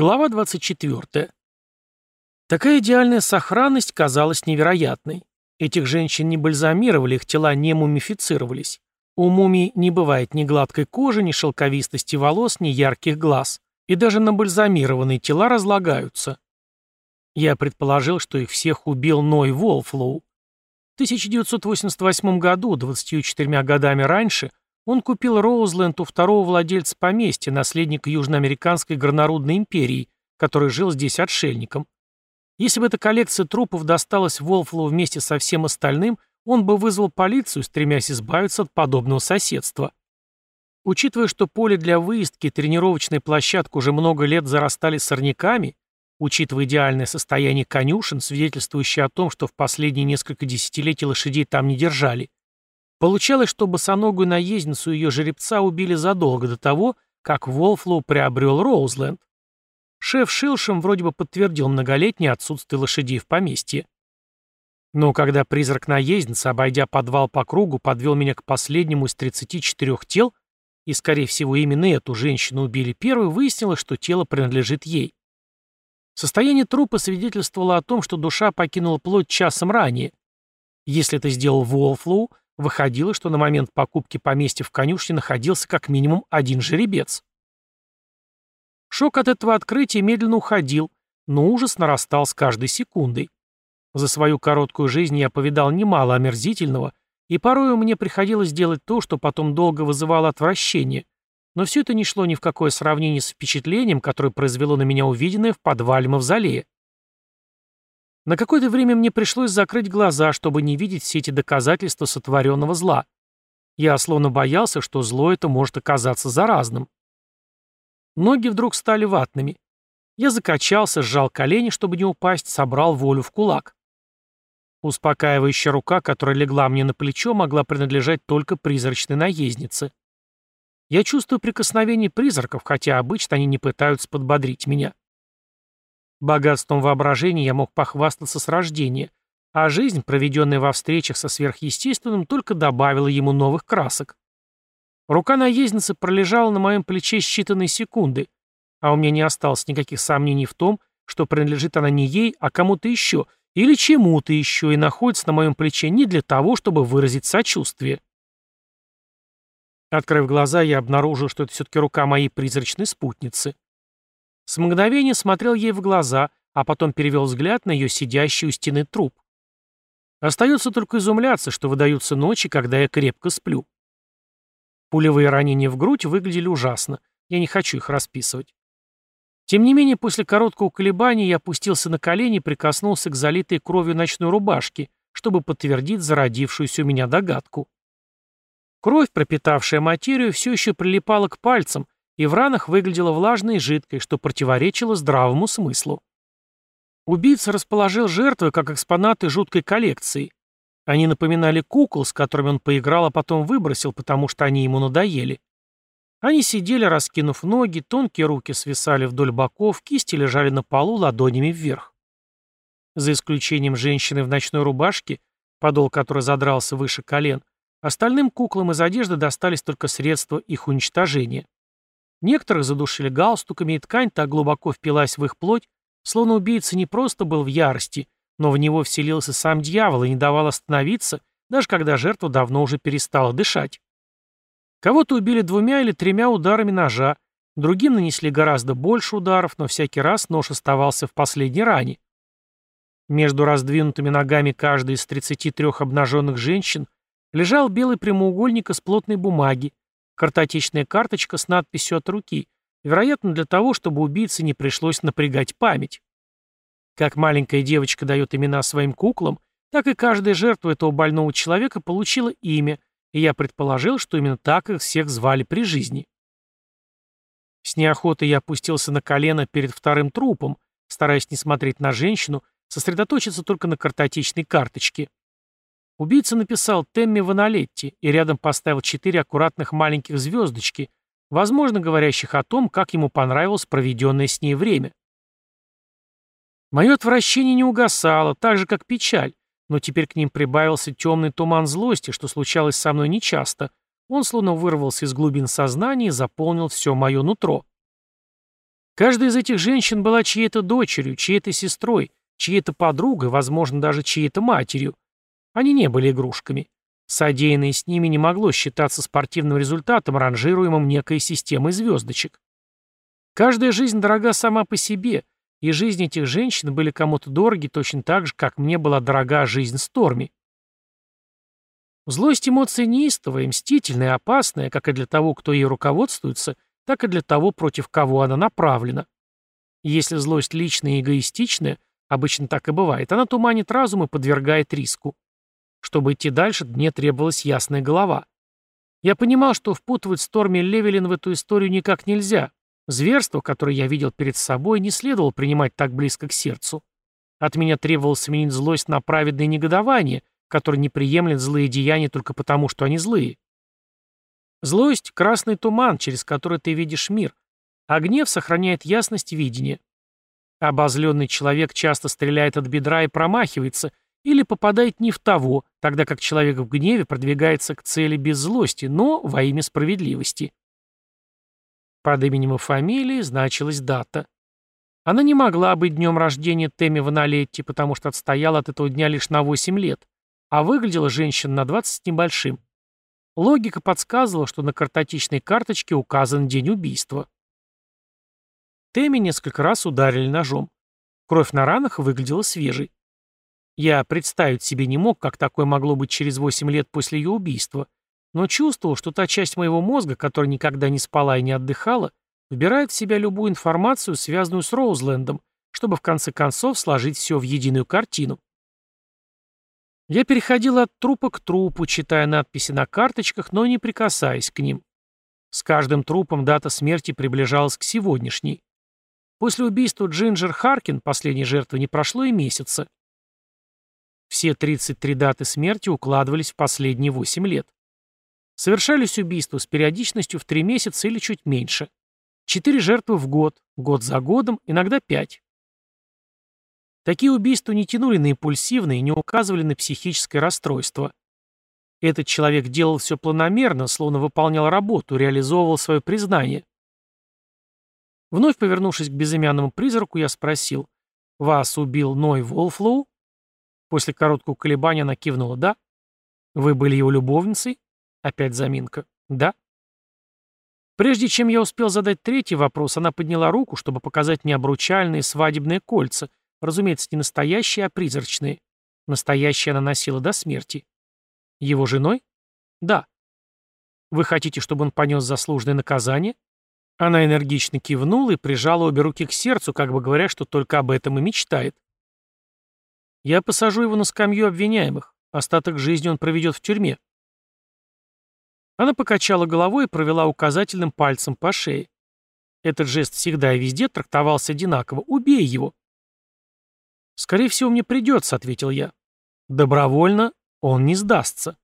Глава 24. Такая идеальная сохранность казалась невероятной. Этих женщин не бальзамировали, их тела не мумифицировались. У мумий не бывает ни гладкой кожи, ни шелковистости волос, ни ярких глаз. И даже набальзамированные тела разлагаются. Я предположил, что их всех убил Ной Волфлоу. В 1988 году, 24 годами раньше, он купил Роузленд у второго владельца поместья, наследника Южноамериканской горнорудной империи, который жил здесь отшельником. Если бы эта коллекция трупов досталась Волфлу вместе со всем остальным, он бы вызвал полицию, стремясь избавиться от подобного соседства. Учитывая, что поле для выездки и тренировочная площадка уже много лет зарастали сорняками, учитывая идеальное состояние конюшен, свидетельствующее о том, что в последние несколько десятилетий лошадей там не держали, Получалось, что босоногую наездницу ее жеребца убили задолго до того, как Волфлоу приобрел Роузленд. Шеф Шилшем вроде бы подтвердил многолетнее отсутствие лошадей в поместье. Но когда призрак наездницы, обойдя подвал по кругу, подвел меня к последнему из 34 тел, и, скорее всего, именно эту женщину убили первой, выяснилось, что тело принадлежит ей. Состояние трупа свидетельствовало о том, что душа покинула плоть часом ранее. Если это сделал Волфлоу, Выходило, что на момент покупки поместья в конюшне находился как минимум один жеребец. Шок от этого открытия медленно уходил, но ужас нарастал с каждой секундой. За свою короткую жизнь я повидал немало омерзительного, и порою мне приходилось делать то, что потом долго вызывало отвращение, но все это не шло ни в какое сравнение с впечатлением, которое произвело на меня увиденное в подвале Мавзолея. На какое-то время мне пришлось закрыть глаза, чтобы не видеть все эти доказательства сотворенного зла. Я словно боялся, что зло это может оказаться заразным. Ноги вдруг стали ватными. Я закачался, сжал колени, чтобы не упасть, собрал волю в кулак. Успокаивающая рука, которая легла мне на плечо, могла принадлежать только призрачной наезднице. Я чувствую прикосновение призраков, хотя обычно они не пытаются подбодрить меня. Богатством воображения я мог похвастаться с рождения, а жизнь, проведенная во встречах со сверхъестественным, только добавила ему новых красок. Рука наездницы пролежала на моем плече считанные секунды, а у меня не осталось никаких сомнений в том, что принадлежит она не ей, а кому-то еще, или чему-то еще, и находится на моем плече не для того, чтобы выразить сочувствие. Открыв глаза, я обнаружил, что это все-таки рука моей призрачной спутницы. С мгновения смотрел ей в глаза, а потом перевел взгляд на ее сидящий у стены труп. Остается только изумляться, что выдаются ночи, когда я крепко сплю. Пулевые ранения в грудь выглядели ужасно. Я не хочу их расписывать. Тем не менее, после короткого колебания я опустился на колени и прикоснулся к залитой кровью ночной рубашке, чтобы подтвердить зародившуюся у меня догадку. Кровь, пропитавшая материю, все еще прилипала к пальцам, и в ранах выглядела влажной и жидкой, что противоречило здравому смыслу. Убийца расположил жертвы как экспонаты жуткой коллекции. Они напоминали кукол, с которыми он поиграл, а потом выбросил, потому что они ему надоели. Они сидели, раскинув ноги, тонкие руки свисали вдоль боков, кисти лежали на полу ладонями вверх. За исключением женщины в ночной рубашке, подол которой задрался выше колен, остальным куклам из одежды достались только средства их уничтожения. Некоторых задушили галстуками, и ткань так глубоко впилась в их плоть, словно убийца не просто был в ярости, но в него вселился сам дьявол и не давал остановиться, даже когда жертва давно уже перестала дышать. Кого-то убили двумя или тремя ударами ножа, другим нанесли гораздо больше ударов, но всякий раз нож оставался в последней ране. Между раздвинутыми ногами каждой из 33 обнаженных женщин лежал белый прямоугольник из плотной бумаги, Картотечная карточка с надписью от руки, вероятно, для того, чтобы убийце не пришлось напрягать память. Как маленькая девочка дает имена своим куклам, так и каждая жертва этого больного человека получила имя, и я предположил, что именно так их всех звали при жизни. С неохотой я опустился на колено перед вторым трупом, стараясь не смотреть на женщину, сосредоточиться только на картотечной карточке. Убийца написал Темми Ваналетти и рядом поставил четыре аккуратных маленьких звездочки, возможно, говорящих о том, как ему понравилось проведенное с ней время. Мое отвращение не угасало, так же, как печаль, но теперь к ним прибавился темный туман злости, что случалось со мной нечасто. Он словно вырвался из глубин сознания и заполнил все мое нутро. Каждая из этих женщин была чьей-то дочерью, чьей-то сестрой, чьей-то подругой, возможно, даже чьей-то матерью. Они не были игрушками. Содеянное с ними не могло считаться спортивным результатом, ранжируемым некой системой звездочек. Каждая жизнь дорога сама по себе, и жизни этих женщин были кому-то дороги точно так же, как мне была дорога жизнь Сторми. Злость эмоция неистовая, мстительная, опасная, как и для того, кто ей руководствуется, так и для того, против кого она направлена. Если злость личная и эгоистичная, обычно так и бывает, она туманит разум и подвергает риску. Чтобы идти дальше, мне требовалась ясная голова. Я понимал, что впутывать Сторми Левелин в эту историю никак нельзя. Зверство, которое я видел перед собой, не следовало принимать так близко к сердцу. От меня требовалось сменить злость на праведное негодование, которое не приемлет злые деяния только потому, что они злые. Злость — красный туман, через который ты видишь мир, а гнев сохраняет ясность видения. Обозленный человек часто стреляет от бедра и промахивается, или попадает не в того, тогда как человек в гневе продвигается к цели без злости, но во имя справедливости. Под именем и фамилией значилась дата. Она не могла быть днем рождения Тэмми Ваналетти, потому что отстояла от этого дня лишь на 8 лет, а выглядела женщина на 20 с небольшим. Логика подсказывала, что на картотечной карточке указан день убийства. Тэмми несколько раз ударили ножом. Кровь на ранах выглядела свежей. Я представить себе не мог, как такое могло быть через 8 лет после ее убийства, но чувствовал, что та часть моего мозга, которая никогда не спала и не отдыхала, вбирает в себя любую информацию, связанную с Роузлендом, чтобы в конце концов сложить все в единую картину. Я переходил от трупа к трупу, читая надписи на карточках, но не прикасаясь к ним. С каждым трупом дата смерти приближалась к сегодняшней. После убийства Джинджер Харкин, последней жертвы, не прошло и месяца. Все 33 даты смерти укладывались в последние 8 лет. Совершались убийства с периодичностью в 3 месяца или чуть меньше. 4 жертвы в год, год за годом, иногда 5. Такие убийства не тянули на импульсивные и не указывали на психическое расстройство. Этот человек делал все планомерно, словно выполнял работу, реализовывал свое признание. Вновь повернувшись к безымянному призраку, я спросил, «Вас убил Ной Волфлоу?» После короткого колебания она кивнула «да». «Вы были его любовницей?» Опять заминка. «Да». Прежде чем я успел задать третий вопрос, она подняла руку, чтобы показать мне обручальные свадебные кольца. Разумеется, не настоящие, а призрачные. Настоящие она носила до смерти. Его женой? Да. Вы хотите, чтобы он понес заслуженное наказание? Она энергично кивнула и прижала обе руки к сердцу, как бы говоря, что только об этом и мечтает. Я посажу его на скамью обвиняемых. Остаток жизни он проведет в тюрьме. Она покачала головой и провела указательным пальцем по шее. Этот жест всегда и везде трактовался одинаково. «Убей его!» «Скорее всего, мне придется», — ответил я. «Добровольно он не сдастся».